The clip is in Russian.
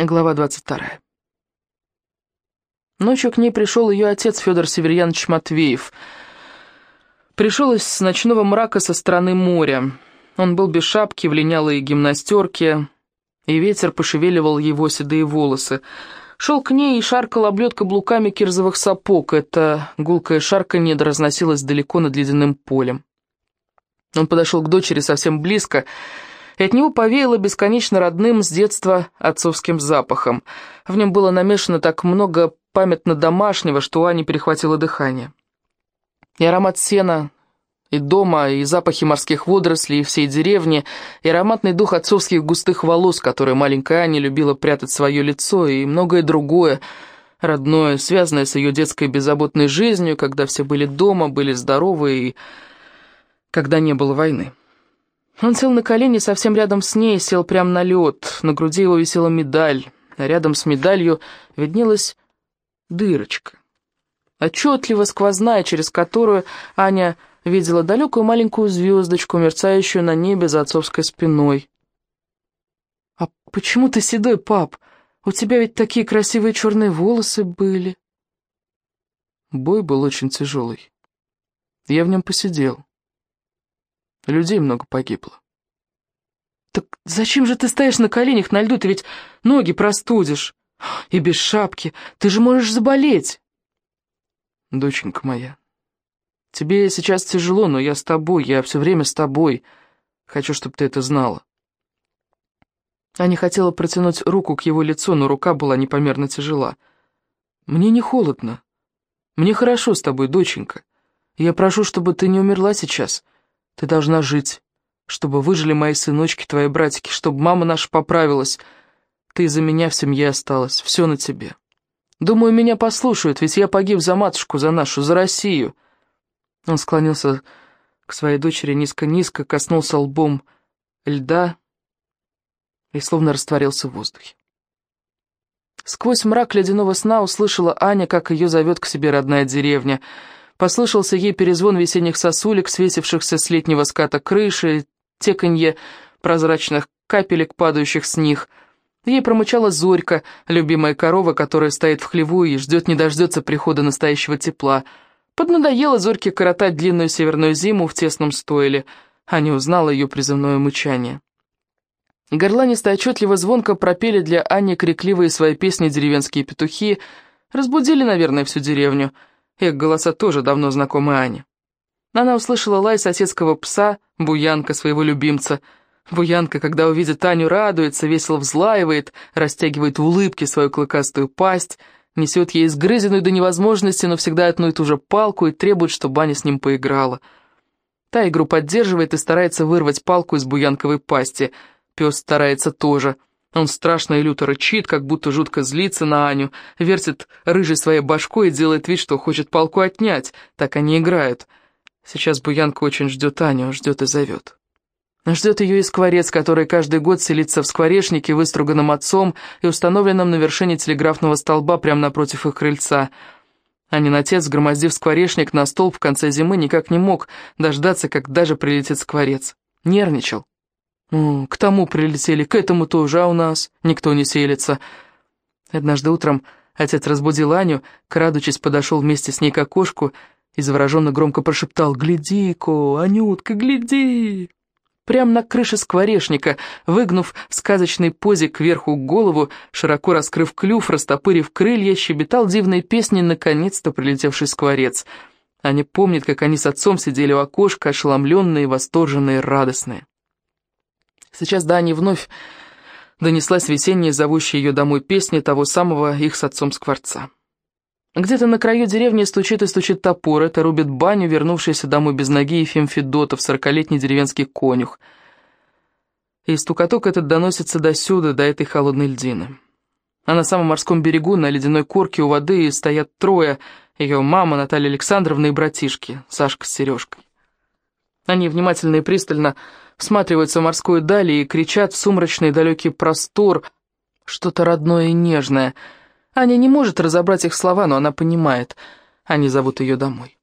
Глава 22. Ночью к ней пришел ее отец Федор Северьянович Матвеев. Пришел из ночного мрака со стороны моря. Он был без шапки, в линялой гимнастерке, и ветер пошевеливал его седые волосы. Шел к ней и шаркал облет каблуками кирзовых сапог. Это гулкое шарканье разносилось далеко над ледяным полем. Он подошел к дочери совсем близко и от него повеяло бесконечно родным с детства отцовским запахом. В нем было намешано так много памятно домашнего, что у Ани перехватило дыхание. И аромат сена, и дома, и запахи морских водорослей, и всей деревни, и ароматный дух отцовских густых волос, которые маленькая Аня любила прятать свое лицо, и многое другое, родное, связанное с ее детской беззаботной жизнью, когда все были дома, были здоровы, и когда не было войны. Он сел на колени совсем рядом с ней, сел прямо на лед. На груди его висела медаль, а рядом с медалью виднелась дырочка. Отчетливо сквозная, через которую Аня видела далекую маленькую звездочку, мерцающую на небе за отцовской спиной. «А почему ты седой, пап? У тебя ведь такие красивые черные волосы были». Бой был очень тяжелый. Я в нем посидел. Людей много погибло. «Так зачем же ты стоишь на коленях на льду? Ты ведь ноги простудишь. И без шапки. Ты же можешь заболеть!» «Доченька моя, тебе сейчас тяжело, но я с тобой, я все время с тобой. Хочу, чтобы ты это знала». Аня хотела протянуть руку к его лицу, но рука была непомерно тяжела. «Мне не холодно. Мне хорошо с тобой, доченька. Я прошу, чтобы ты не умерла сейчас». Ты должна жить, чтобы выжили мои сыночки, твои братики, чтобы мама наша поправилась. Ты из-за меня в семье осталась, все на тебе. Думаю, меня послушают, ведь я погиб за матушку, за нашу, за Россию». Он склонился к своей дочери низко-низко, коснулся лбом льда и словно растворился в воздухе. Сквозь мрак ледяного сна услышала Аня, как ее зовет к себе родная деревня — Послышался ей перезвон весенних сосулек, свесившихся с летнего ската крыши, теканье прозрачных капелек, падающих с них. Ей промычала Зорька, любимая корова, которая стоит в хлеву и ждет не дождется прихода настоящего тепла. Поднадоело Зорьке коротать длинную северную зиму в тесном стойле. Аня узнала ее призывное мычание. Горланисто отчетливо звонко пропели для Ани крикливые свои песни деревенские петухи, разбудили, наверное, всю деревню — их голоса тоже давно знакомы Ане. Она услышала лай соседского пса, буянка своего любимца. Буянка, когда увидит Аню, радуется, весело взлаивает, растягивает в улыбке свою клыкастую пасть, несет ей изгрызенную до невозможности, но всегда одну и ту же палку и требует, чтобы Аня с ним поиграла. Та игру поддерживает и старается вырвать палку из буянковой пасти. Пес старается тоже — он страшно и люто рычит, как будто жутко злится на Аню, вертит рыжей своей башкой и делает вид, что хочет палку отнять. Так они играют. Сейчас Буянка очень ждет Аню, ждет и зовет. Ждет ее и скворец, который каждый год селится в скворечнике, выструганном отцом и установленном на вершине телеграфного столба прямо напротив их крыльца. Анин отец, громоздив скворечник на столб в конце зимы, никак не мог дождаться, когда же прилетит скворец. Нервничал. К тому прилетели, к этому тоже, а у нас никто не селится. Однажды утром отец разбудил Аню, крадучись подошел вместе с ней к окошку и завороженно громко прошептал «Гляди-ка, Анютка, гляди!» Прямо на крыше скворечника, выгнув в сказочной позе кверху голову, широко раскрыв клюв, растопырив крылья, щебетал дивной песней наконец-то прилетевший скворец. Аня помнит, как они с отцом сидели у окошка, ошеломленные, восторженные, радостные. Сейчас до Ани вновь донеслась весенняя, зовущая ее домой песня того самого их с отцом скворца. Где-то на краю деревни стучит и стучит топор, это рубит баню, вернувшийся домой без ноги Ефим Федотов, сорокалетний деревенский конюх. И стукоток этот доносится до сюда, до этой холодной льдины. А на самом морском берегу, на ледяной корке у воды, стоят трое, ее мама, Наталья Александровна и братишки, Сашка с Сережкой. Они внимательно и пристально всматриваются в морскую даль и кричат в сумрачный далекий простор, что-то родное и нежное. Аня не может разобрать их слова, но она понимает. Они зовут ее домой.